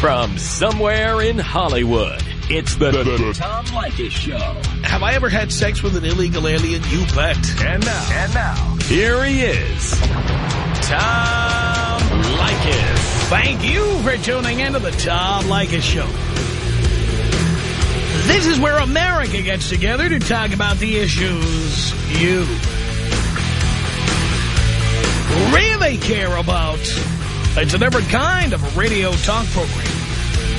From somewhere in Hollywood, it's the, the, the Tom Leykis Show. Have I ever had sex with an illegal alien? You bet. And now, and now, here he is, Tom Leykis. Thank you for tuning into the Tom Leykis Show. This is where America gets together to talk about the issues you really care about. It's a different kind of a radio talk program.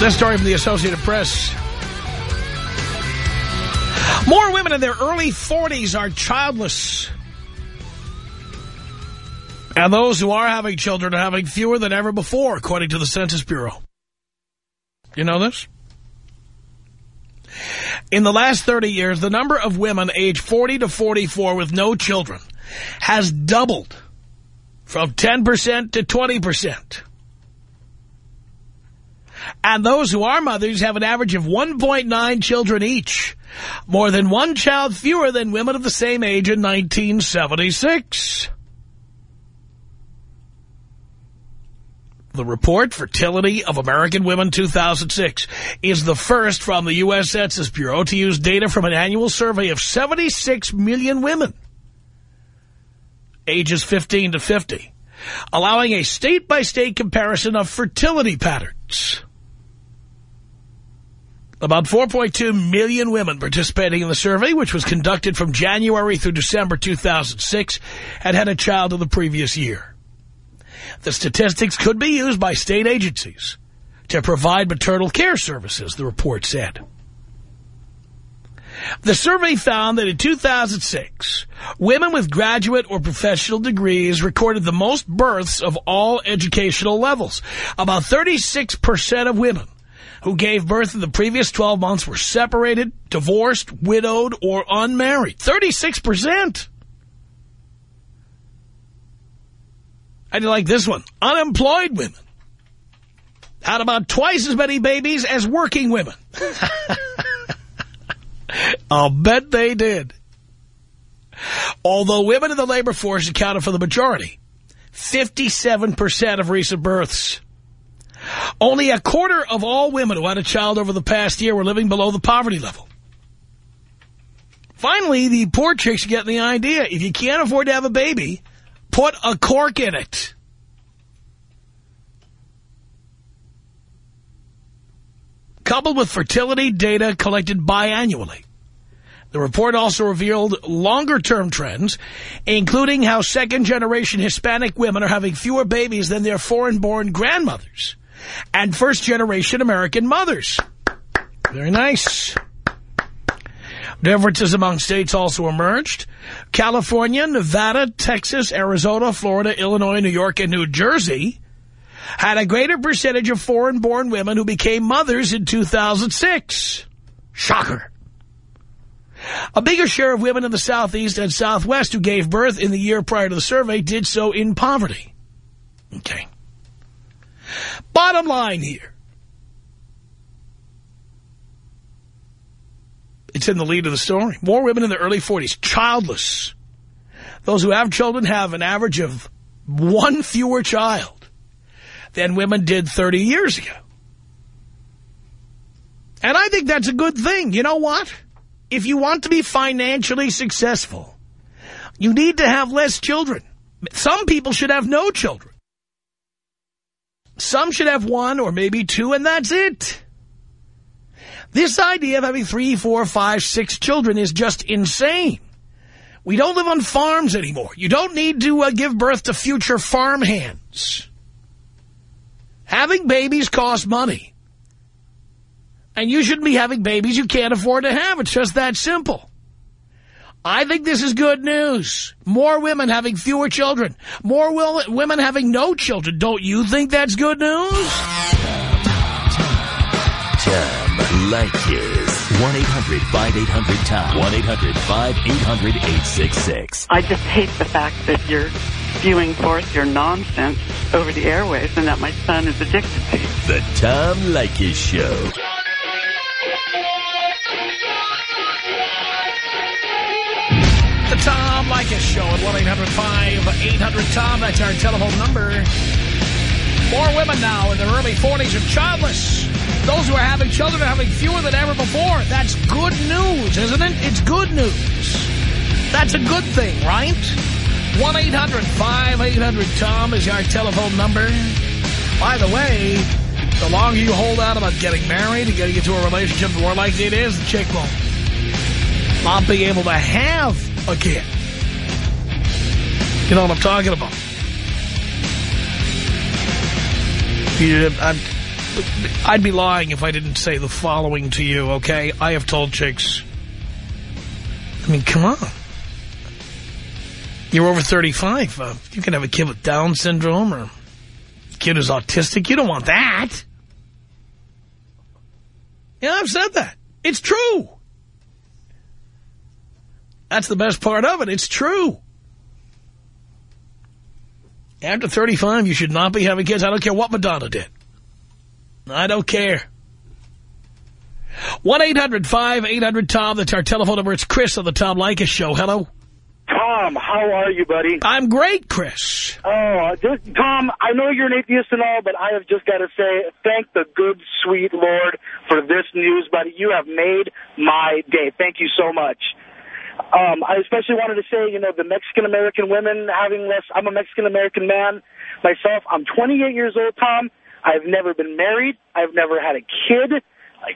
This story from the Associated Press. More women in their early 40s are childless. And those who are having children are having fewer than ever before, according to the Census Bureau. You know this? In the last 30 years, the number of women aged 40 to 44 with no children has doubled from 10% to 20%. And those who are mothers have an average of 1.9 children each, more than one child fewer than women of the same age in 1976. The report, Fertility of American Women 2006, is the first from the U.S. Census Bureau to use data from an annual survey of 76 million women, ages 15 to 50, allowing a state-by-state -state comparison of fertility patterns. About 4.2 million women participating in the survey, which was conducted from January through December 2006, had had a child in the previous year. The statistics could be used by state agencies to provide maternal care services, the report said. The survey found that in 2006, women with graduate or professional degrees recorded the most births of all educational levels. About 36% of women who gave birth in the previous 12 months were separated, divorced, widowed, or unmarried. 36%. I did like this one. Unemployed women had about twice as many babies as working women. I'll bet they did. Although women in the labor force accounted for the majority, 57% of recent births. Only a quarter of all women who had a child over the past year were living below the poverty level. Finally, the poor chicks get the idea. If you can't afford to have a baby, put a cork in it. Coupled with fertility data collected biannually. The report also revealed longer-term trends, including how second-generation Hispanic women are having fewer babies than their foreign-born grandmothers and first-generation American mothers. Very nice. Differences among states also emerged. California, Nevada, Texas, Arizona, Florida, Illinois, New York, and New Jersey had a greater percentage of foreign-born women who became mothers in 2006. Shocker. A bigger share of women in the Southeast and Southwest who gave birth in the year prior to the survey did so in poverty. Okay. Bottom line here. It's in the lead of the story. More women in their early 40s, childless. Those who have children have an average of one fewer child than women did 30 years ago. And I think that's a good thing. You know what? If you want to be financially successful, you need to have less children. Some people should have no children. Some should have one or maybe two, and that's it. This idea of having three, four, five, six children is just insane. We don't live on farms anymore. You don't need to uh, give birth to future farm hands. Having babies costs money. And you shouldn't be having babies you can't afford to have. It's just that simple. I think this is good news. More women having fewer children. More women having no children. Don't you think that's good news? Tom Leykis. 1-800-5800-TOM. 1-800-5800-866. I just hate the fact that you're spewing forth your nonsense over the airways and that my son is addicted to you. The Tom Leykis Show. Show at 1-800-5800-TOM. That's our telephone number. More women now in their early 40s are childless. Those who are having children are having fewer than ever before. That's good news, isn't it? It's good news. That's a good thing, right? 1-800-5800-TOM is our telephone number. By the way, the longer you hold out about getting married and getting into a relationship, the more likely it is the chick will not be able to have a kid. You know what I'm talking about. I'd be lying if I didn't say the following to you, okay? I have told chicks, I mean, come on. You're over 35. Uh, you can have a kid with Down syndrome or kid who's autistic. You don't want that. Yeah, I've said that. It's true. That's the best part of it. It's true. After 35, you should not be having kids. I don't care what Madonna did. I don't care. 1-800-5800-TOM. That's our telephone number. It's Chris on the Tom Leykis Show. Hello. Tom, how are you, buddy? I'm great, Chris. Oh, just, Tom, I know you're an atheist and all, but I have just got to say, thank the good, sweet Lord for this news, buddy. You have made my day. Thank you so much. Um, I especially wanted to say, you know, the Mexican-American women having less, I'm a Mexican-American man myself. I'm 28 years old, Tom. I've never been married. I've never had a kid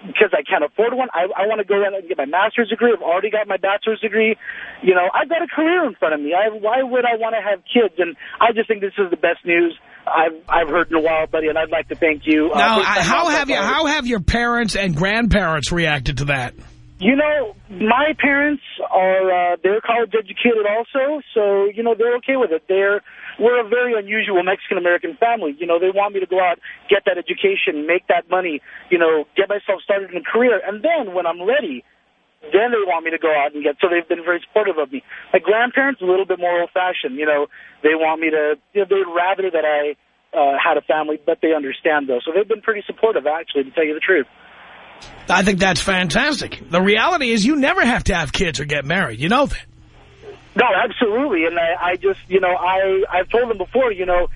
because I can't afford one. I, I want to go in and get my master's degree. I've already got my bachelor's degree. You know, I've got a career in front of me. I, why would I want to have kids? And I just think this is the best news I've I've heard in a while, buddy. And I'd like to thank you. Uh, now, how have you how have your parents and grandparents reacted to that? You know, my parents are, uh, they're college educated also, so, you know, they're okay with it. They're, we're a very unusual Mexican-American family. You know, they want me to go out, get that education, make that money, you know, get myself started in a career. And then when I'm ready, then they want me to go out and get, so they've been very supportive of me. My grandparents, a little bit more old-fashioned, you know, they want me to, you know, they'd rather that I uh, had a family, but they understand, though. So they've been pretty supportive, actually, to tell you the truth. I think that's fantastic. The reality is you never have to have kids or get married. You know that. No, absolutely. And I, I just, you know, I, I've told them before, you know,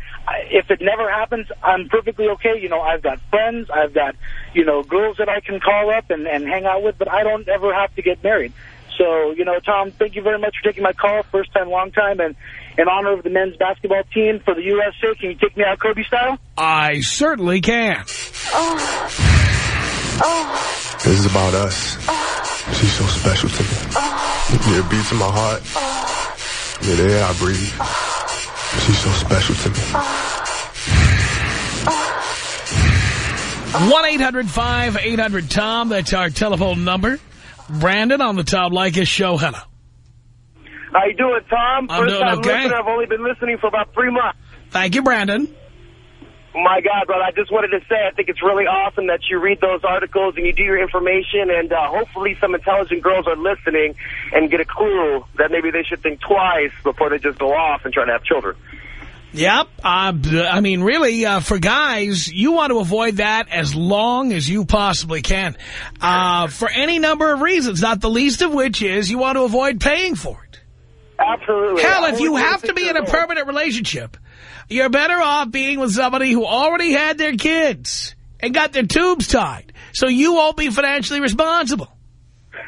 if it never happens, I'm perfectly okay. You know, I've got friends, I've got, you know, girls that I can call up and, and hang out with, but I don't ever have to get married. So, you know, Tom, thank you very much for taking my call. First time, long time. And in honor of the men's basketball team for the USA, can you take me out Kobe style? I certainly can. Oh. Oh. This is about us. Oh. She's so special to me. Oh. Yeah, it beats in my heart. Oh. Yeah, the air I breathe. Oh. She's so special to me. One eight hundred five eight hundred Tom. That's our telephone number. Brandon on the Tom Leykis show. Hello. How you doing, Tom? I'm First doing time okay. listener. I've only been listening for about three months. Thank you, Brandon. My God, brother, I just wanted to say I think it's really awesome that you read those articles and you do your information, and uh, hopefully some intelligent girls are listening and get a clue that maybe they should think twice before they just go off and try to have children. Yep. Uh, I mean, really, uh, for guys, you want to avoid that as long as you possibly can. Uh, for any number of reasons, not the least of which is you want to avoid paying for it. Absolutely. Hell, if you have to be in a permanent relationship, you're better off being with somebody who already had their kids and got their tubes tied, so you won't be financially responsible.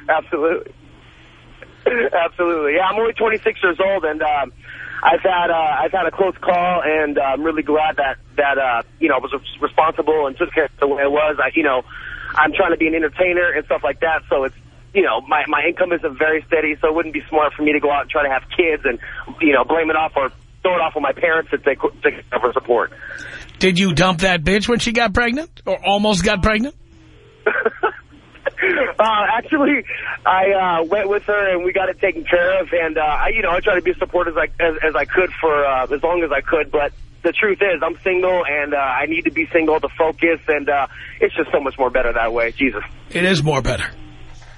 Absolutely. Absolutely. Yeah, I'm only 26 years old, and um, I've had uh, I've had a close call, and uh, I'm really glad that that uh, you know I was responsible and took care of the way it was. I you know I'm trying to be an entertainer and stuff like that, so it's you know, my, my income isn't very steady, so it wouldn't be smart for me to go out and try to have kids and, you know, blame it off or throw it off on my parents that they take cover support. Did you dump that bitch when she got pregnant or almost got pregnant? Uh, actually, I uh, went with her and we got it taken care of. And, uh, I, you know, I tried to be supportive as I, as, as I could for uh, as long as I could. But the truth is I'm single and uh, I need to be single to focus. And uh, it's just so much more better that way. Jesus. It is more better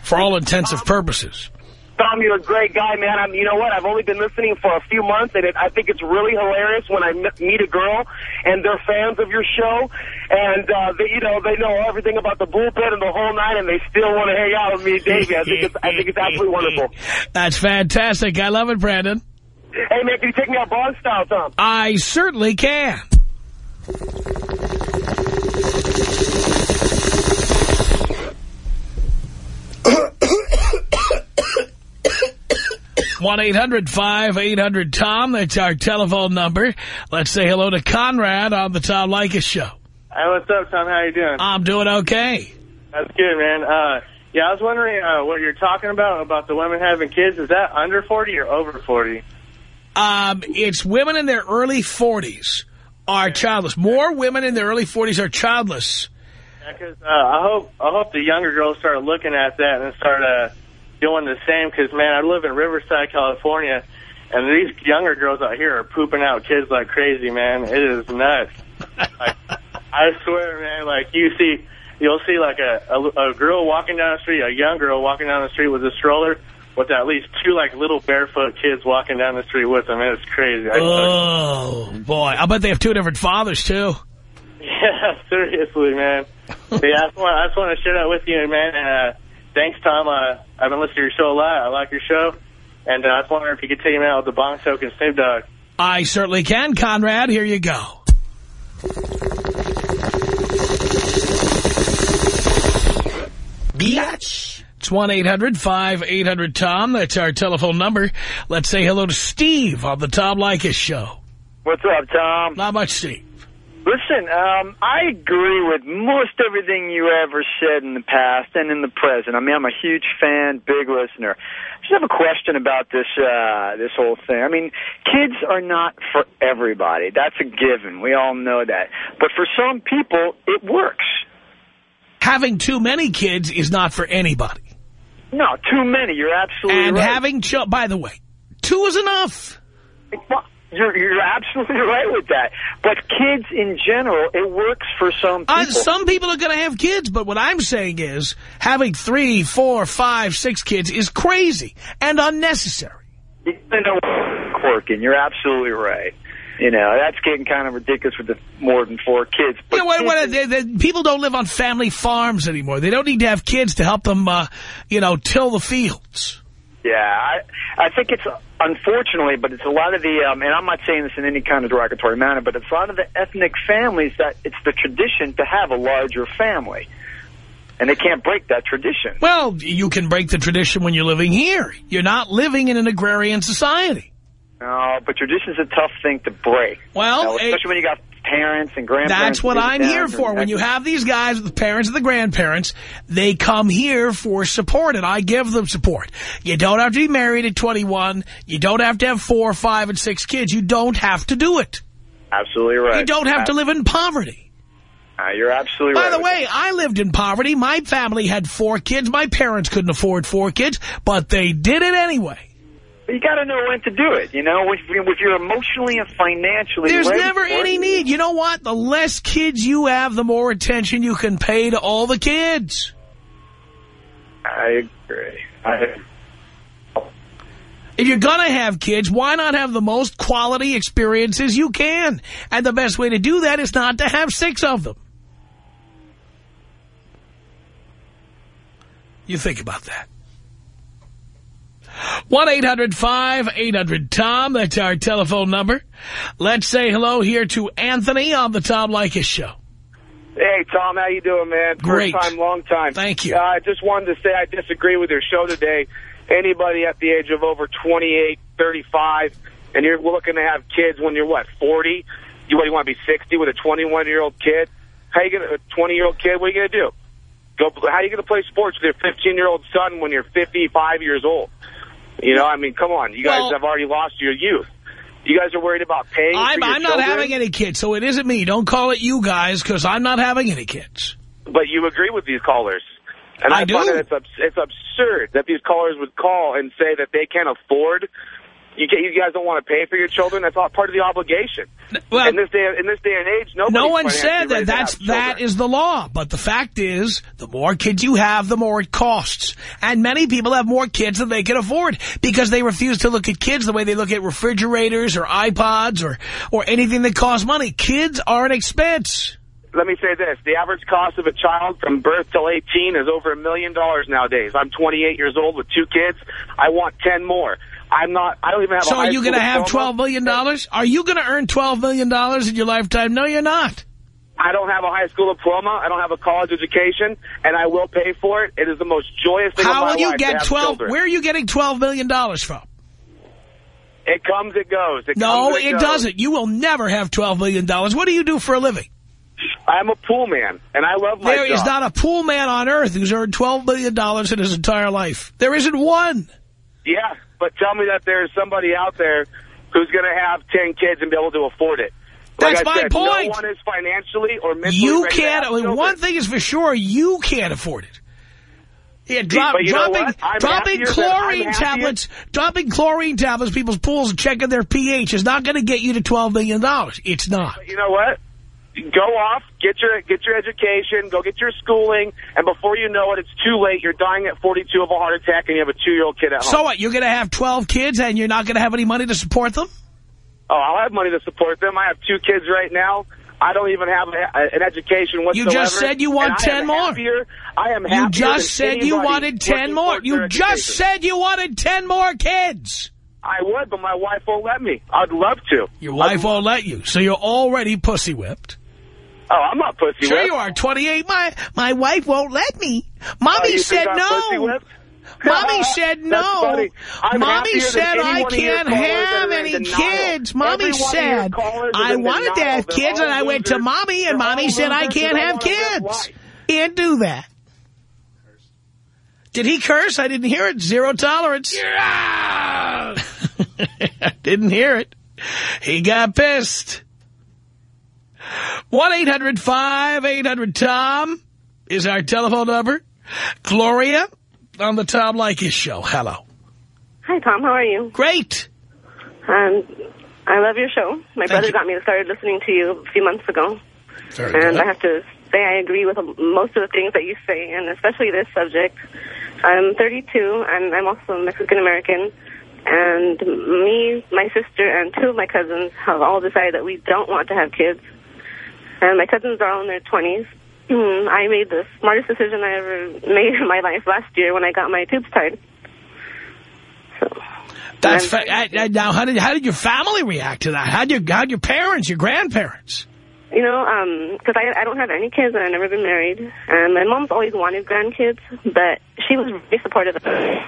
for all intensive purposes. Tom, you're a great guy, man. I'm, you know what? I've only been listening for a few months, and it, I think it's really hilarious when I meet a girl and they're fans of your show, and uh, they, you know, they know everything about the bullpen and the whole night, and they still want to hang out with me, Davey. I think it's, I think it's absolutely wonderful. That's fantastic. I love it, Brandon. Hey, man, can you take me out bond style, Tom? I certainly can. 1-800-5800-TOM. That's our telephone number. Let's say hello to Conrad on the Tom Leykis Show. Hey, what's up, Tom? How you doing? I'm doing okay. That's good, man. Uh, yeah, I was wondering uh, what you're talking about, about the women having kids. Is that under 40 or over 40? Um, it's women in their early 40s are childless. More women in their early 40s are childless. Yeah, cause, uh, I hope I hope the younger girls start looking at that and start uh, doing the same because, man, I live in Riverside, California, and these younger girls out here are pooping out kids like crazy, man. It is nuts. like, I swear, man, like you see, you'll see like a, a, a girl walking down the street, a young girl walking down the street with a stroller with at least two like little barefoot kids walking down the street with them. It's crazy. I oh, boy. I bet they have two different fathers, too. Yeah, seriously, man. yeah, I just want, I just want to share that with you, man. And, uh, thanks, Tom. Uh, I've been listening to your show a lot. I like your show. And uh, I was wondering if you could take me out with the Bong Soak and Snoop Dogg. I certainly can, Conrad. Here you go. Biatch. It's 1-800-5800-TOM. That's our telephone number. Let's say hello to Steve on the Tom Leykis Show. What's up, Tom? Not much, Steve. Listen, um, I agree with most everything you ever said in the past and in the present. I mean, I'm a huge fan, big listener. I just have a question about this uh, this whole thing. I mean, kids are not for everybody. That's a given. We all know that. But for some people, it works. Having too many kids is not for anybody. No, too many. You're absolutely and right. And having, by the way, two is enough. You're, you're absolutely right with that. But kids in general, it works for some people. Uh, some people are going to have kids, but what I'm saying is having three, four, five, six kids is crazy and unnecessary. You know, quirking. You're absolutely right. You know, that's getting kind of ridiculous with the more than four kids. But you know, what, what, they, they, people don't live on family farms anymore. They don't need to have kids to help them, uh, you know, till the fields. Yeah, I, I think it's unfortunately, but it's a lot of the, um, and I'm not saying this in any kind of derogatory manner, but it's a lot of the ethnic families that it's the tradition to have a larger family. And they can't break that tradition. Well, you can break the tradition when you're living here. You're not living in an agrarian society. No, but tradition's a tough thing to break. Well, you know, especially when you got parents and grandparents. That's what I'm here for. When you have these guys, the parents and the grandparents, they come here for support, and I give them support. You don't have to be married at 21. You don't have to have four, five, and six kids. You don't have to do it. Absolutely right. You don't have to live in poverty. Uh, you're absolutely By right. By the way. I lived in poverty. My family had four kids. My parents couldn't afford four kids, but they did it anyway you got to know when to do it. You know, if, if you're emotionally and financially There's never any need. You know what? The less kids you have, the more attention you can pay to all the kids. I agree. I if you're going to have kids, why not have the most quality experiences you can? And the best way to do that is not to have six of them. You think about that. 1-800-5800-TOM. That's our telephone number. Let's say hello here to Anthony on the Tom Leykis Show. Hey, Tom. How you doing, man? Great. First time, long time. Thank you. Uh, I just wanted to say I disagree with your show today. Anybody at the age of over 28, 35, and you're looking to have kids when you're, what, 40? You, what, you want to be 60 with a 21-year-old kid? How you going to, a 20-year-old kid, what are you going to do? Go, how are you going to play sports with your 15-year-old son when you're 55 years old? You know, I mean, come on. You guys well, have already lost your youth. You guys are worried about paying I'm, I'm not having any kids, so it isn't me. Don't call it you guys, because I'm not having any kids. But you agree with these callers. And I, I do. it's, it's absurd that these callers would call and say that they can't afford you, get, you guys don't want to pay for your children. That's all part of the obligation. Well, in this day, in this day and age, nobody. no one said that. That's that is the law. But the fact is, the more kids you have, the more it costs. And many people have more kids than they can afford because they refuse to look at kids the way they look at refrigerators or iPods or or anything that costs money. Kids are an expense. Let me say this. The average cost of a child from birth till 18 is over a million dollars nowadays. I'm 28 years old with two kids. I want 10 more. I'm not, I don't even have so are you going to have 12 million? dollars? Are you going to earn $12 million in your lifetime? No, you're not. I don't have a high school diploma. I don't have a college education, and I will pay for it. It is the most joyous thing How will you get 12? children. Where are you getting $12 million from? It comes, it goes. It No, comes, it goes. doesn't. You will never have 12 million. dollars. What do you do for a living? I'm a pool man, and I love my There job. is not a pool man on earth who's earned $12 million in his entire life. There isn't one. Yeah, but tell me that there's somebody out there who's going to have 10 kids and be able to afford it. Like That's I my said, point. No one is financially or mentally You can't. One thing is for sure, you can't afford it. Yeah, drop, dropping, dropping happier that- I'm chlorine tablets, dropping chlorine tablets, people's pools and checking their pH is not going to get you to $12 million. It's not. But you know what? Go off, get your get your education, go get your schooling, and before you know it, it's too late. You're dying at 42 of a heart attack, and you have a two-year-old kid at home. So what, you're going to have 12 kids and you're not going to have any money to support them? Oh, I'll have money to support them. I have two kids right now. I don't even have a, an education whatsoever. You just said you want and I 10 am more. Happier, I am happier You just said you wanted 10 more. You just education. said you wanted 10 more kids. I would, but my wife won't let me. I'd love to. Your wife won't let you, so you're already pussy whipped. Oh, I'm not pussy Sure whipped. you are. 28. My my wife won't let me. Oh, Mommy you said no. Mommy said no. Mommy said I one of your can't have any denial. kids. Mommy Every one of your said I in wanted to have kids, all and I went to. Mommy, and They're Mommy said I can't have don't wanna live kids. life. Can't do that. Did he curse? I didn't hear it. Zero tolerance. I didn't hear it. He got pissed. 1-800-5800-TOM is our telephone number. Gloria on the Tom Leykis show. Hello. Hi, Tom. How are you? Great. Um, I love your show. My Thank brother you. got me to started listening to you a few months ago. Very and good. I have to say I agree with most of the things that you say, and especially this subject. I'm 32, and I'm also Mexican-American. And me, my sister, and two of my cousins have all decided that we don't want to have kids. And my cousins are all in their 20s. Hmm, I made the smartest decision I ever made in my life last year when I got my tubes tied. So, That's fa- now. How did how did your family react to that? How did your how'd your parents, your grandparents? You know, um 'cause I, I don't have any kids and I've never been married. And my mom's always wanted grandkids, but she was very supportive of it.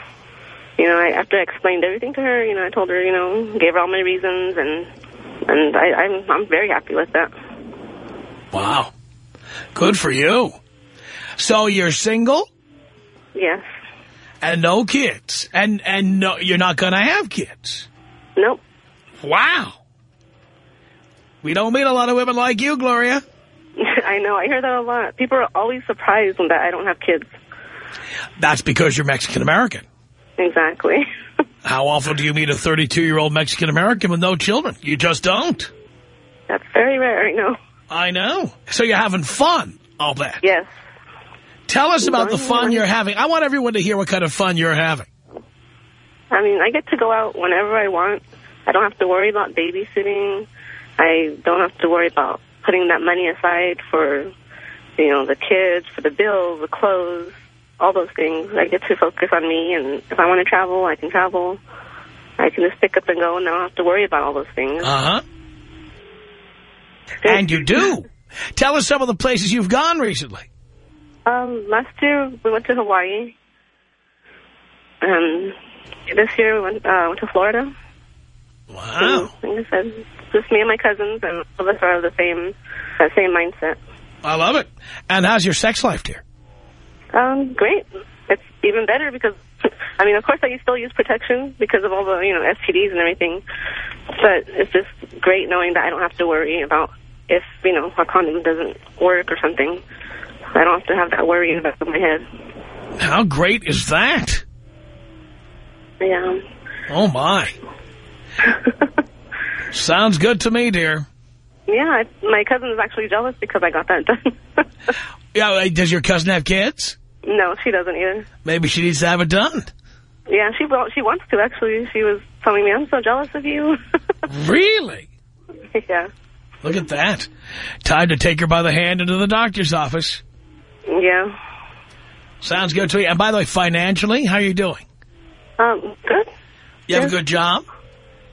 You know, I, after I explained everything to her, you know, I told her, you know, gave her all my reasons, and and I, I'm I'm very happy with that. Wow, good for you. So you're single Yes. and no kids, and and no, you're not going to have kids. Nope. Wow. We don't meet a lot of women like you, Gloria. I know. I hear that a lot. People are always surprised when that I don't have kids. That's because you're Mexican American. Exactly. How often do you meet a 32-year-old Mexican American with no children? You just don't. That's very rare. I know. I know. So you're having fun, I'll bet. Yes. Tell us about the fun you're having. I want everyone to hear what kind of fun you're having. I mean, I get to go out whenever I want. I don't have to worry about babysitting. I don't have to worry about putting that money aside for, you know, the kids, for the bills, the clothes, all those things. I get to focus on me, and if I want to travel, I can travel. I can just pick up and go, and I don't have to worry about all those things. Uh-huh. And you do. Tell us some of the places you've gone recently. Um, last year we went to Hawaii. Um, this year we went uh, went to Florida. Wow. And, like I said, just me and my cousins, and all of us are of the same that same mindset. I love it. And how's your sex life, dear? Um, great. It's even better because, I mean, of course I still use protection because of all the, you know, STDs and everything. But it's just great knowing that I don't have to worry about if, you know, a condom doesn't work or something. I don't have to have that worry in the back of my head. How great is that? Yeah. Oh, my. Sounds good to me, dear. Yeah, my cousin is actually jealous because I got that done. Yeah, uh, does your cousin have kids? no, she doesn't either. Maybe she needs to have it done. Yeah, she well, she wants to actually. She was telling me, "I'm so jealous of you." Really? yeah, Look at that. Time to take her by the hand into the doctor's office. yeah. Sounds good to me. And by the way, financially, how are you doing? Um, good. You have a good job?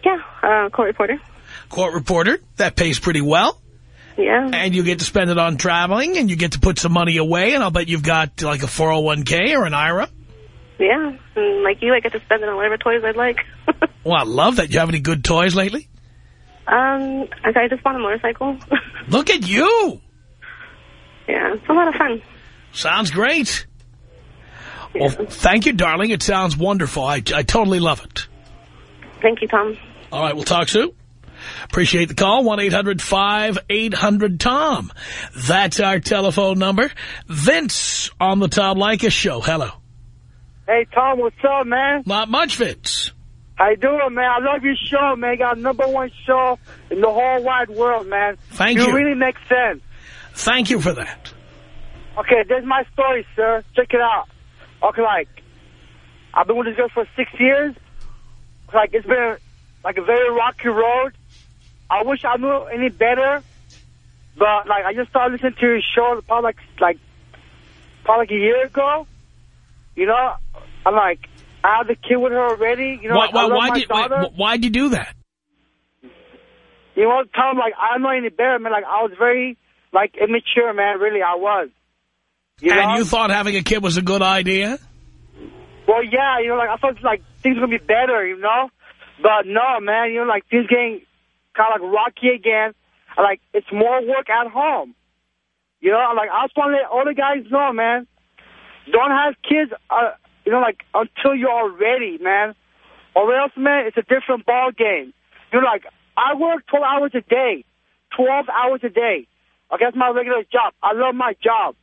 Yeah, uh, court reporter. Court reporter, that pays pretty well. Yeah. And you get to spend it on traveling, and you get to put some money away, and I'll bet you've got like a 401k or an IRA. Yeah, and like you, I get to spend it on whatever toys I'd like. Well, I love that. You have any good toys lately? um, I just bought a motorcycle. Look at you. yeah, it's a lot of fun. Sounds great. Well, thank you, darling. It sounds wonderful. I, I totally love it. Thank you, Tom. All right, we'll talk soon. Appreciate the call. 1-800-5800-TOM. That's our telephone number. Vince on the Tom Leykis show. Hello. Hey, Tom, what's up, man? Not much, Vince. How you doing, man? I love your show, man. You got number one show in the whole wide world, man. Thank you. you. really make sense. Thank you for that. Okay, there's my story, sir. Check it out. Okay, like, I've been with this girl for six years. Like, it's been, like, a very rocky road. I wish I knew any better. But, like, I just started listening to your show probably, like, like, probably like a year ago. You know? I'm like, I have the kid with her already. You know, why, like, why, I love why'd, my you, daughter. why'd you do that? You know, Tom, like, I'm not any better, man. Like, I was very, like, immature, man. Really, I was. You and know? you thought having a kid was a good idea? Well, yeah, you know, like, I thought, like, things were going to be better, you know? But no, man, you know, like, things getting kind of, like, rocky again. Like, it's more work at home. You know, I'm like, I just want to let all the guys know, man. Don't have kids, uh, you know, like, until you're all ready, man. Or else, man, it's a different ball game. You know, like, I work 12 hours a day. 12 hours a day. Okay, that's my regular job. I love my job.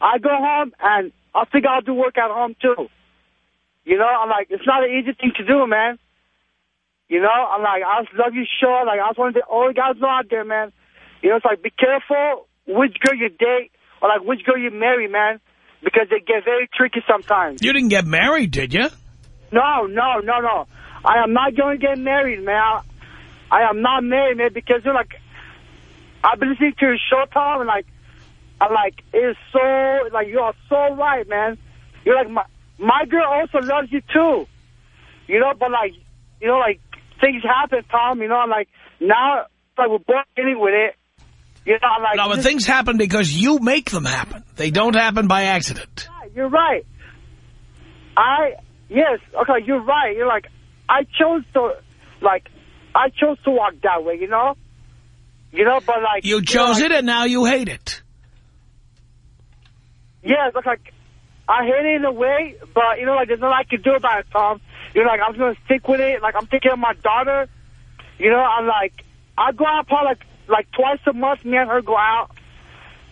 I go home, and I think I'll do work at home, too. You know, I'm like, it's not an easy thing to do, man. You know, I'm like, I just love your show. Like, I just want to all the guys know out there, man. You know, it's like, be careful which girl you date or, like, which girl you marry, man, because they get very tricky sometimes. You didn't get married, did you? No, no, no, no. I am not going to get married, man. I, I am not married, man, because you're like, I've been listening to your show, Tom, and like, I'm like, it's so, like, you are so right, man. You're like, my, my girl also loves you too. You know, but like, you know, like, things happen, Tom, you know, I'm like, now, like, we're both getting with it. You know, I'm like, No, but things happen because you make them happen. They don't happen by accident. You're right. I yes, okay, you're right. You're like I chose to like I chose to walk that way, you know? You know, but like You know, chose like, it, and now you hate it. Yeah, it's like I hate it in a way, but you know, like there's nothing I can do about it, Tom. You know, like I'm gonna stick with it. Like I'm taking care of my daughter. You know, I'm like I go out probably like like twice a month. Me and her go out.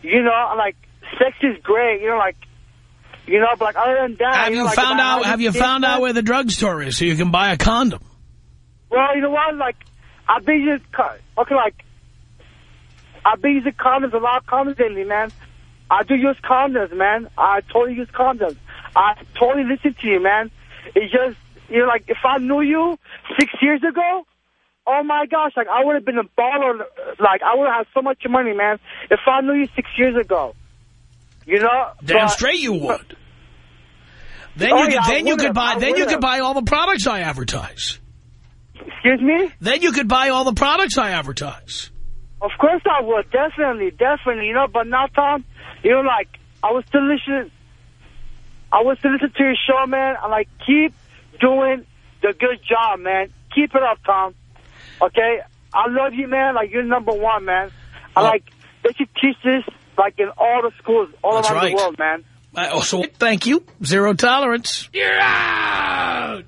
You know, like sex is great. You know, like you know, but like other than that, Have you you know, like, found out? Have you found out where the drugstore is so you can buy a condom? Well, you know what? Like, I've been using, okay, like, I've been using condoms, a lot of condoms lately, man. I do use condoms, man. I totally use condoms. I totally listen to you, man. It's just, you know, like, if I knew you six years ago, oh my gosh, like, I would have been a baller. Like, I would have had so much money, man, if I knew you six years ago. You know? Damn But- straight you would. Then Oh, you could, yeah, then you could buy I then you could buy all the products I advertise. Excuse me? Then you could buy all the products I advertise. Of course I would. Definitely, definitely. You know, but now, Tom, you know, like, I was still listening. I was still listening to your show, man. I'm like, keep doing the good job, man. Keep it up, Tom. Okay? I love you, man. Like, you're number one, man. I like, they should teach this, like, in all the schools all That's around right. the world, man. I also thank you. Zero tolerance. You're out.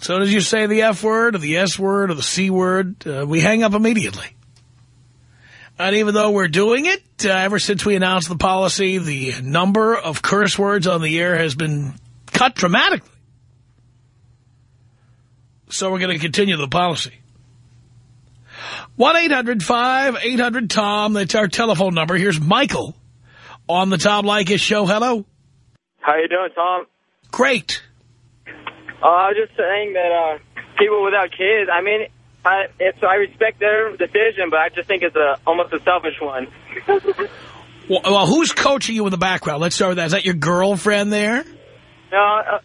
So as you say the F word or the S word or the C word, uh, we hang up immediately. And even though we're doing it, uh, ever since we announced the policy, the number of curse words on the air has been cut dramatically. So we're going to continue the policy. 1-800-5800-TOM. That's our telephone number. Here's Michael on the Tom Leykis show. Hello. How you doing, Tom? Great. Uh, I was just saying that uh, people without kids, I mean, I, it's, I respect their decision, but I just think it's a almost a selfish one. well, well, who's coaching you in the background? Let's start with that. Is that your girlfriend there? No. Uh,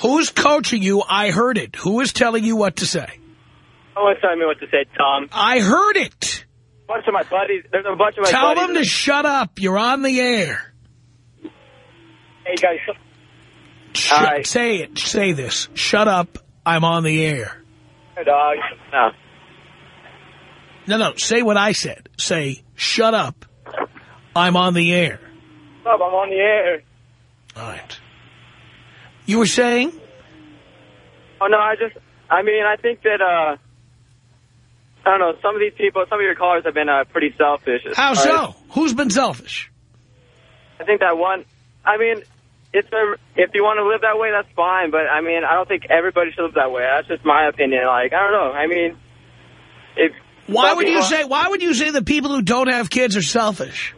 Who's coaching you? I heard it. Who is telling you what to say? One's telling me what to say, Tom. I heard it. A bunch of my buddies. There's a bunch of my Tell buddies. them to shut up. You're on the air. Hey, guys. Sh right. Say it. Say this. Shut up. I'm on the air. Hey, Dog. No. No, no. Say what I said. Say, shut up. I'm on the air. Stop, I'm on the air. All right. You were saying? Oh, no, I just, I mean, I think that, uh, I don't know, some of these people, some of your callers have been uh, pretty selfish. How so? right? Who's been selfish? I think that one, I mean, it's a, if you want to live that way, that's fine. But, I mean, I don't think everybody should live that way. That's just my opinion. Like, I don't know. I mean, if... Why would you say, why would you say that people who don't have kids are selfish?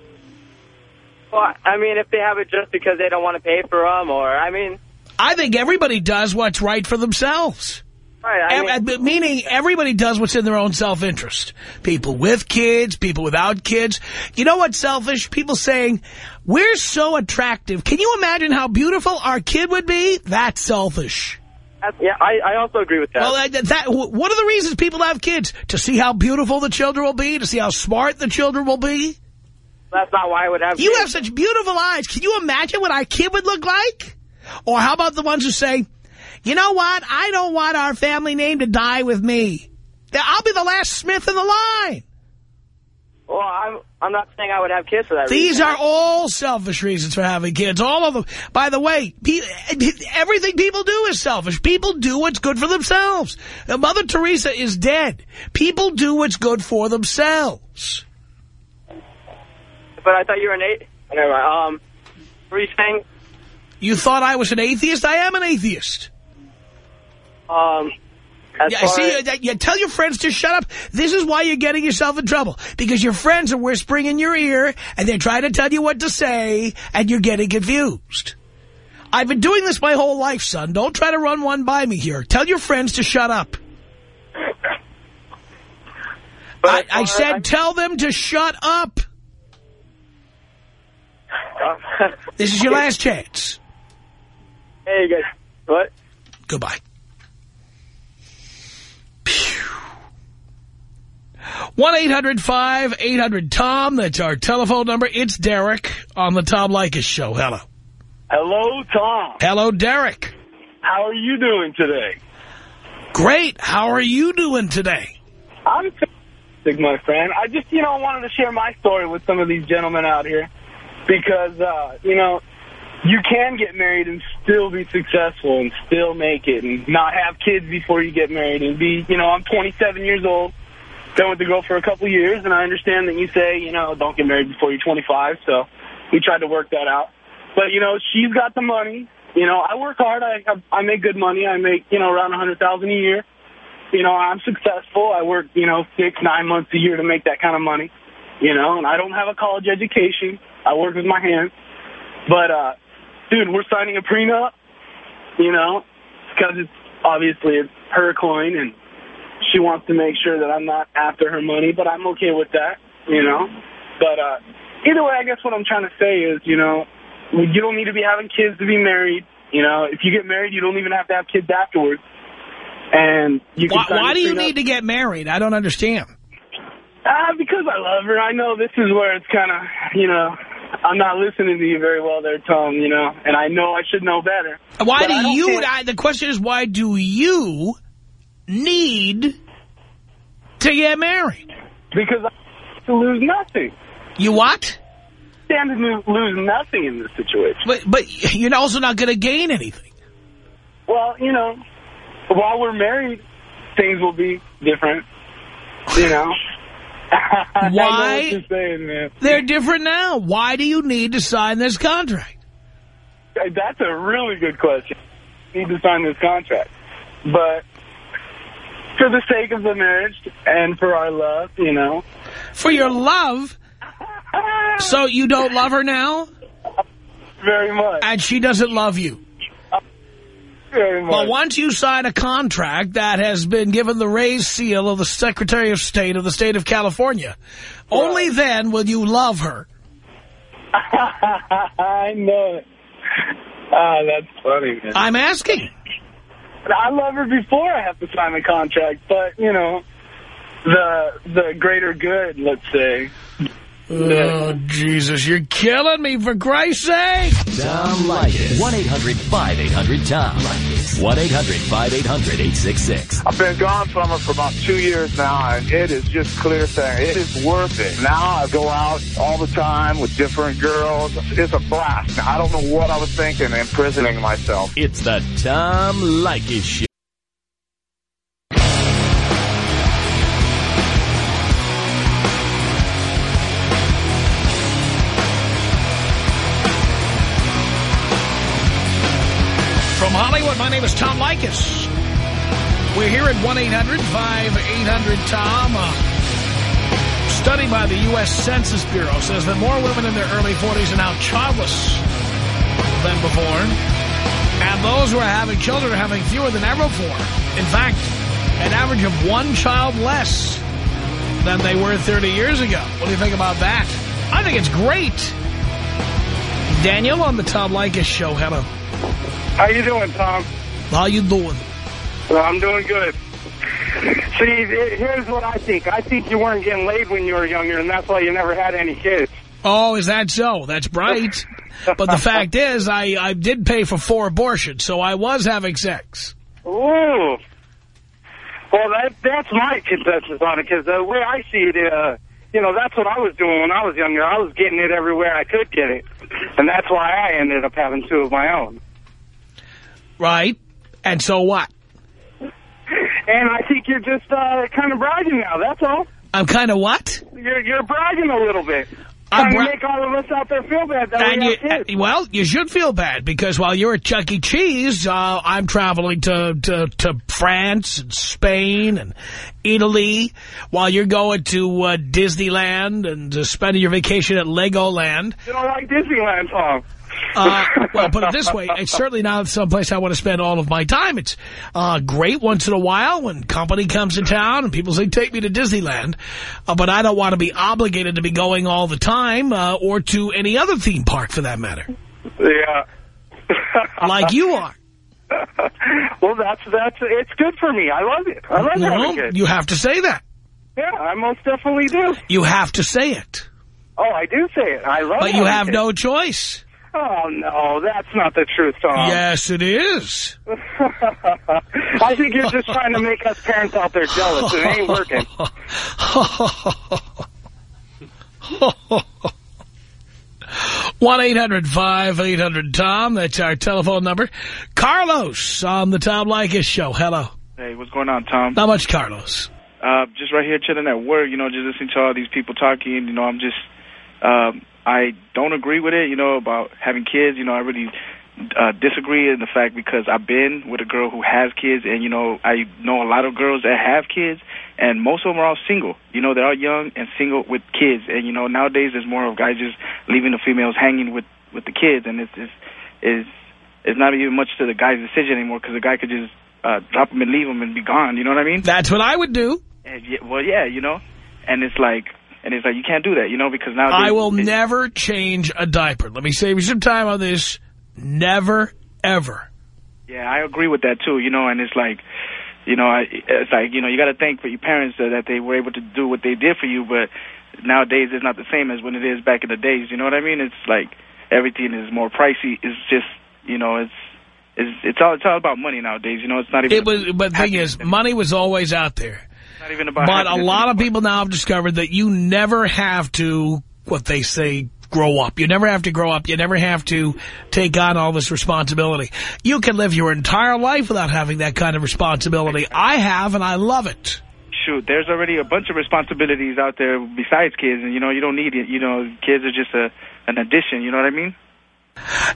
Well, I mean, if they have it just because they don't want to pay for them, or, I mean... I think everybody does what's right for themselves. Right, I mean, meaning everybody does what's in their own self-interest. People with kids, people without kids. You know what's selfish? People saying, we're so attractive. Can you imagine how beautiful our kid would be? That's selfish. that's- yeah, I, I also agree with that. Well, that, that, what are the reasons people have kids? To see how beautiful the children will be? To see how smart the children will be? that's not why I would have You kids. have such beautiful eyes. Can you imagine what our kid would look like? Or how about the ones who say, you know what? I don't want our family name to die with me. I'll be the last Smith in the line. Well, I'm, I'm not saying I would have kids for that These reason. are all selfish reasons for having kids. All of them. By the way, pe everything people do is selfish. People do what's good for themselves. Mother Teresa is dead. People do what's good for themselves. But I thought you were an eight. Never mind. Um, what were you saying? You thought I was an atheist? I am an atheist. Um, Yeah, see, as- uh, you tell your friends to shut up. This is why you're getting yourself in trouble. Because your friends are whispering in your ear, and they're trying to tell you what to say, and you're getting confused. I've been doing this my whole life, son. Don't try to run one by me here. Tell your friends to shut up. I, I said as- tell them to shut up. This is your last chance. hey, you guys. What? Goodbye. One 800 tom That's our telephone number. It's Derek on the Tom Leykis Show. Hello. Hello, Tom. Hello, Derek. How are you doing today? Great. How are you doing today? I'm fantastic, my friend. I just, you know, wanted to share my story with some of these gentlemen out here because, uh, you know, you can get married and still be successful and still make it and not have kids before you get married and be, you know, I'm 27 years old, been with the girl for a couple years, and I understand that you say, you know, don't get married before you're 25, so we tried to work that out. But, you know, she's got the money. You know, I work hard. I I make good money. I make, you know, around a 100000 a year. You know, I'm successful. I work, you know, six, nine months a year to make that kind of money. You know, and I don't have a college education. I work with my hands. But, uh, dude, we're signing a prenup, you know, because it's obviously it's her coin and she wants to make sure that I'm not after her money, but I'm okay with that, you know. But uh, either way, I guess what I'm trying to say is, you know, you don't need to be having kids to be married. You know, if you get married, you don't even have to have kids afterwards. And you Why, why do you need to get married? I don't understand. Ah, because I love her. I know this is where it's kind of, you know, I'm not listening to you very well there, Tom, you know, and I know I should know better. Why do you, I, the question is, why do you need to get married? Because I to lose nothing. You what? Stand to lose nothing in this situation. But, but you're also not going to gain anything. Well, you know, while we're married, things will be different, you know. Why? what you're saying. They're different now. Why do you need to sign this contract? That's a really good question. need to sign this contract. But for the sake of the marriage and for our love, you know. For your love? So you don't love her now? Very much. And she doesn't love you? Very much. Well, once you sign a contract that has been given the raised seal of the Secretary of State of the state of California, only then will you love her. I know it. Ah, that's funny, man. I'm asking. I love her before I have to sign the contract, but, you know, the the greater good, let's say. Oh, Jesus, you're killing me, for Christ's sake. Tom Leykis. 1-800-5800-TOM. 1-800-5800-866. I've been gone from her for about two years now, and it is just clear saying it is worth it. Now I go out all the time with different girls. It's a blast. Now, I don't know what I was thinking imprisoning myself. It's the Tom Leykis Show. My name is Tom Leykis. We're here at 1-800-5800-TOM. A study by the U.S. Census Bureau says that more women in their early 40s are now childless than before. And those who are having children are having fewer than ever before. In fact, an average of one child less than they were 30 years ago. What do you think about that? I think it's great. Daniel on the Tom Leykis Show. Hello. How you doing, Tom? How you doing? Well, I'm doing good. See, here's what I think. I think you weren't getting laid when you were younger, and that's why you never had any kids. Oh, is that so? That's bright. but the fact is, I, I did pay for four abortions, so I was having sex. Ooh. Well, that that's my consensus on it, because the way I see it, uh, you know, that's what I was doing when I was younger. I was getting it everywhere I could get it. And that's why I ended up having two of my own. Right. And so what? And I think you're just uh, kind of bragging now, that's all. I'm kind of what? You're, you're bragging a little bit. I'm Trying to make all of us out there feel bad that And we you, uh, well, you should feel bad because while you're at Chuck E. Cheese, uh, I'm traveling to, to, to France and Spain and Italy while you're going to uh, Disneyland and uh, spending your vacation at Legoland. You don't like Disneyland, Tom. Uh, well, put it this way, it's certainly not someplace I want to spend all of my time. It's uh, great once in a while when company comes to town and people say, take me to Disneyland. Uh, but I don't want to be obligated to be going all the time uh, or to any other theme park for that matter, Yeah. like you are. well, that's that's it's good for me. I love it. I love having kids. you have to say that. Yeah, I most definitely do. You have to say it. Oh, I do say it. I love it. But you have no choice. Oh, no, that's not the truth, Tom. Yes, it is. I think you're just trying to make us parents out there jealous. It ain't working. One eight hundred five eight hundred Tom. That's our telephone number. Carlos on the Tom Leykis show. Hello. Hey, what's going on, Tom? Not much, Carlos. Uh, just right here chilling at work, you know, just listening to all these people talking, you know, I'm just, um, I don't agree with it, you know, about having kids, you know, I really uh, disagree in the fact because I've been with a girl who has kids and, you know, I know a lot of girls that have kids and most of them are all single, you know, they're all young and single with kids. And, you know, nowadays there's more of guys just leaving the females hanging with, with the kids. And it's, it's, it's, it's not even much to the guy's decision anymore because the guy could just uh, drop them and leave them and be gone, you know what I mean? That's what I would do. And well, yeah, you know, and it's like, and he's like you can't do that, you know, because now I will never change a diaper. Let me save you some time on this. Never, ever. Yeah, I agree with that too, you know, and it's like, you know, I, it's like you know, you got to thank for your parents uh, that they were able to do what they did for you, but nowadays it's not the same as when it is back in the days. You know what I mean? It's like everything is more pricey. It's just, you know, it's. It's, it's all it's all about money nowadays. You know, it's not even. It was, but the thing is, money was always out there. Not even about. But a lot of people now have discovered that you never have to, what they say, grow up. You never have to grow up. You never have to take on all this responsibility. You can live your entire life without having that kind of responsibility. I have, and I love it. shoot, there's already a bunch of responsibilities out there besides kids, and you know, you don't need it. You know, kids are just a an addition. You know what I mean?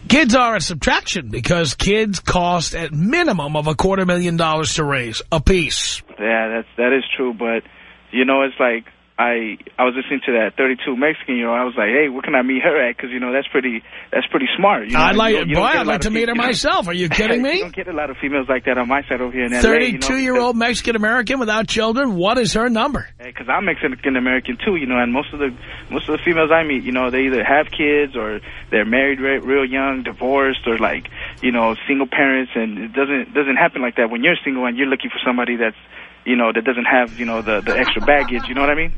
Kids are a subtraction because kids cost at minimum of a quarter million dollars to raise a piece. Yeah, that's that is true, but you know, it's like I I was listening to that 32 Mexican, you know, I was like, hey, where can I meet her at? Because you know that's pretty that's pretty smart. You know? I'd like, you you boy, don't get a I'd like to meet her fe- you know? myself. Are you kidding me? you don't get a lot of females like that on my side over here in LA. Thirty-two-year-old Mexican-American without children. What is her number? Because I'm Mexican American too, you know, and most of the most of the females I meet, you know, they either have kids or they're married re real young, divorced, or like, you know, single parents, and it doesn't doesn't happen like that when you're single and you're looking for somebody that's, you know, that doesn't have, you know, the the extra baggage. You know what I mean?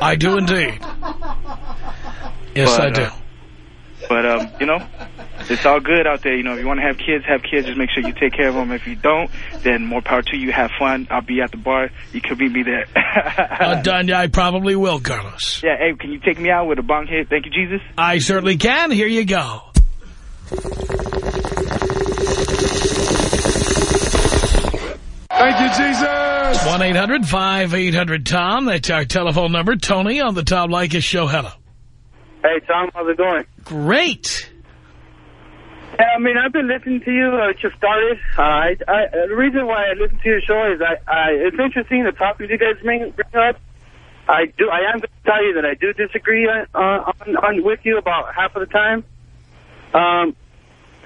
I do indeed. Yes, But, I do. uh, But um, you know, it's all good out there. You know, if you want to have kids, have kids. Just make sure you take care of them. If you don't, then more power to you. Have fun. I'll be at the bar. You could meet me there. Uh, done. I probably will, Carlos. yeah. Hey, can you take me out with a bong hit? Thank you, Jesus. I certainly can. Here you go. Thank you, Jesus. 1-800-5800-TOM. That's our telephone number. Tony on the Tom Leykis Show. Hello. Hey, Tom, how's it going? Great. Yeah, I mean, I've been listening to you. Uh, it just started. Uh, I, I, uh, the reason why I listen to your show is I, I it's interesting the topics you guys bring, bring up. I do. I am going to tell you that I do disagree on, on, on with you about half of the time. Um,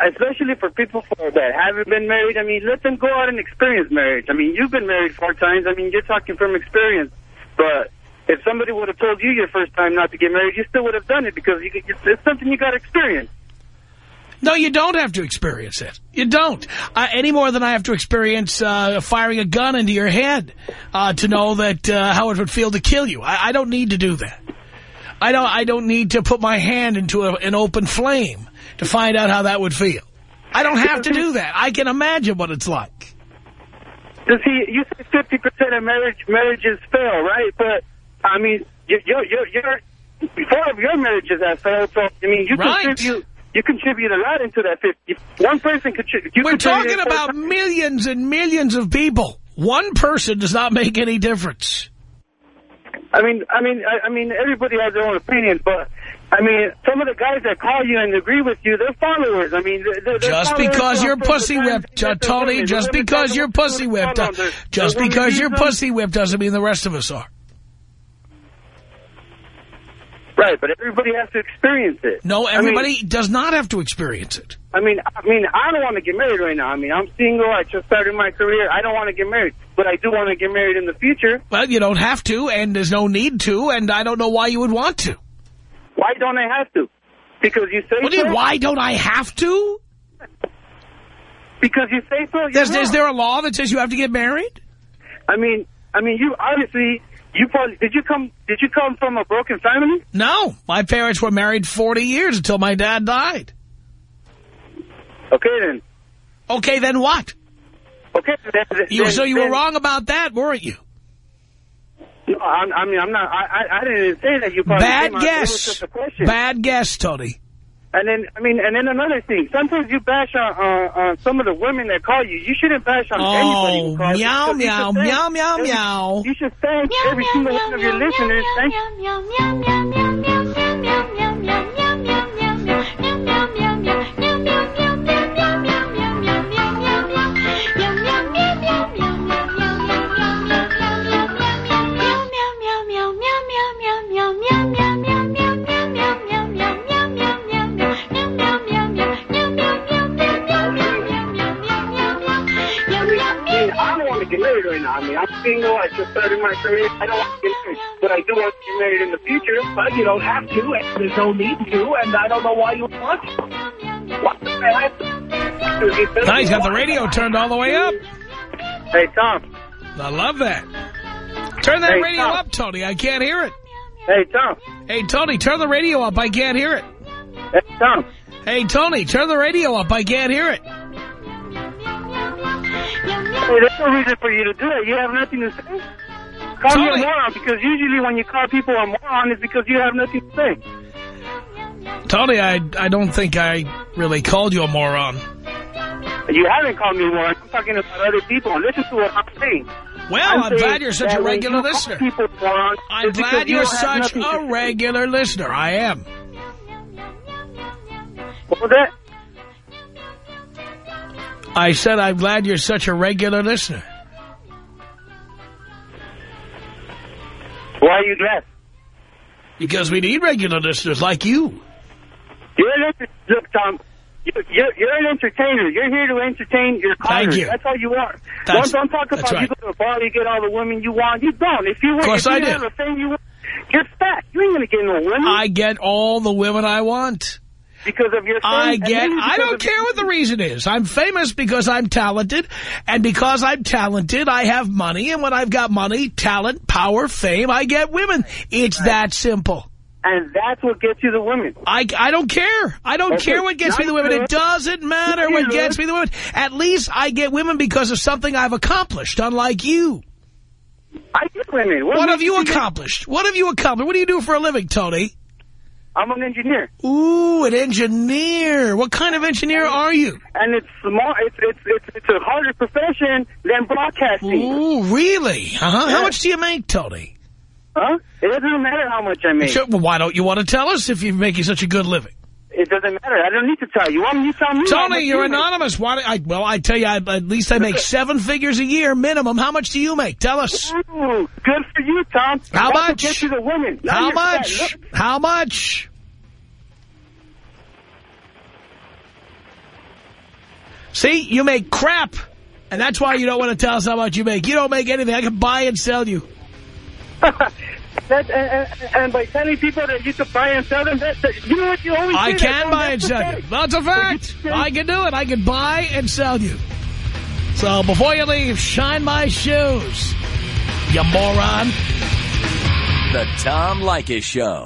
especially for people for, that haven't been married. I mean, let them go out and experience marriage. I mean, you've been married four times. I mean, you're talking from experience. But if somebody would have told you your first time not to get married, you still would have done it because you, it's, something you got to experience. No, you don't have to experience it. You don't. Uh, any more than I have to experience uh, firing a gun into your head uh, to know that uh, how it would feel to kill you. I, I don't need to do that. I don't. I don't need to put my hand into a, an open flame to find out how that would feel. I don't have to do that. I can imagine what it's like. You see, you say 50% of marriage marriages fail, right? But, I mean, your, your, your, your, four of your marriages have failed, so, I mean, you Right. contribute, you contribute a lot into that 50. One person contributes. We're talking about millions and millions of people. One person does not make any difference. I mean, I mean, I, I mean, everybody has their own opinion, but, I mean, some of the guys that call you and agree with you, they're followers. I mean, they're, they're Just because you're pussy whipped, uh, Tony, just because you're pussy whipped, just because you're pussy whipped doesn't mean the rest of us are. Right, but everybody has to experience it. No, I mean- everybody does not have to experience it. I mean, I mean, I don't want to get married right now. I mean, I'm single. I just started my career. I don't want to get married, but I do want to get married in the future. Well, you don't have to, and there's no need to, and I don't know why you would want to. Why don't I have to? Because you say What do you, why don't I have to? Because you say so. Is, is there a law that says you have to get married? I mean, I mean, you obviously, you probably did you come did you come from a broken family? No. My parents were married 40 years until my dad died. Okay, then. Okay, then what? Okay, then. You, then- so you were wrong about that, weren't you? No, I'm, I mean, I'm not. I, I, I didn't say that. You probably Bad came out- it was guess. just a question. Bad guess, Tony. And then, I mean, and then another thing. Sometimes you bash on, uh, on some of the women that call you. You shouldn't bash on anybody Oh, who calls you, meow, because you meow, should thank meow, meow, every- meow. You should thank every single one of your listeners. Thank I single. I just started my career. I don't want to get married. But I do want to get married in the future. But you don't have to, and there's no need to, and I don't know why you want to. Why do I have to? Now he's got the radio turned all the way up. Hey, Tom. I love that. Turn that Hey, radio Tom. up, Tony. I can't hear it. Hey, Tom. Hey, Tony, turn the radio up. I can't hear it. Hey, Tom. Hey, Tony, turn the radio up. I can't hear it. Hey, there's no reason for you to do it. You have nothing to say. Call me a moron because usually when you call people a moron, it's because you have nothing to say. Tony, I, I don't think I really called you a moron. You haven't called me a moron. I'm talking about other people. Listen to what I'm saying. Well, I'm saying glad you're such a regular listener. people I'm glad you you're such a regular listener. I am. What was that? I said I'm glad you're such a regular listener. Why are you glad? Because we need regular listeners like you. You're an look, Tom. You're, you're, you're an entertainer. You're here to entertain your callers. you. That's all you are. That's- don't, don't talk about you go to a bar, you get all the women you want. You don't. If you, Of course if you I do. have the thing you want, you're fat. You ain't going to get no women. I get all the women I want. Because of your I get, I don't care what the reason is. I'm famous because I'm talented, and because I'm talented, I have money, and when I've got money, talent, power, fame, I get women. It's that simple. And that's what gets you the women. I, I don't care. I don't Okay, care what gets me the women. not It doesn't matter Not what good. gets me the women. At least I get women because of something I've accomplished, unlike you. I get women. What, makes have you accomplished? What have you accomplished? What do you do for a living, Tony? I'm an engineer. Ooh, an engineer. What kind of engineer are you? And it's small. It's it's it's, it's a harder profession than broadcasting. Ooh, really? Uh-huh. How much do you make, Tony? Huh? It doesn't matter how much I make. Sure, well, why don't you want to tell us if you're making such a good living? It doesn't matter. I don't need to tell you. Don't you tell me? Tony, you're you anonymous. Why? I, well, I tell you, I, at least I make seven figures a year minimum. How much do you make? Tell us. Ooh, good for you, Tom. How That's much? gets you the women. Now How much? How much? See, you make crap. And that's why you don't want to tell us how much you make. You don't make anything. I can buy and sell you. That, and, and, and by telling people that you could buy and sell them, that, that, you know what you always I say, can buy and sell you. That's a fact. I can do it. I can buy and sell you. So before you leave, shine my shoes, you moron. The Tom Leykis Show.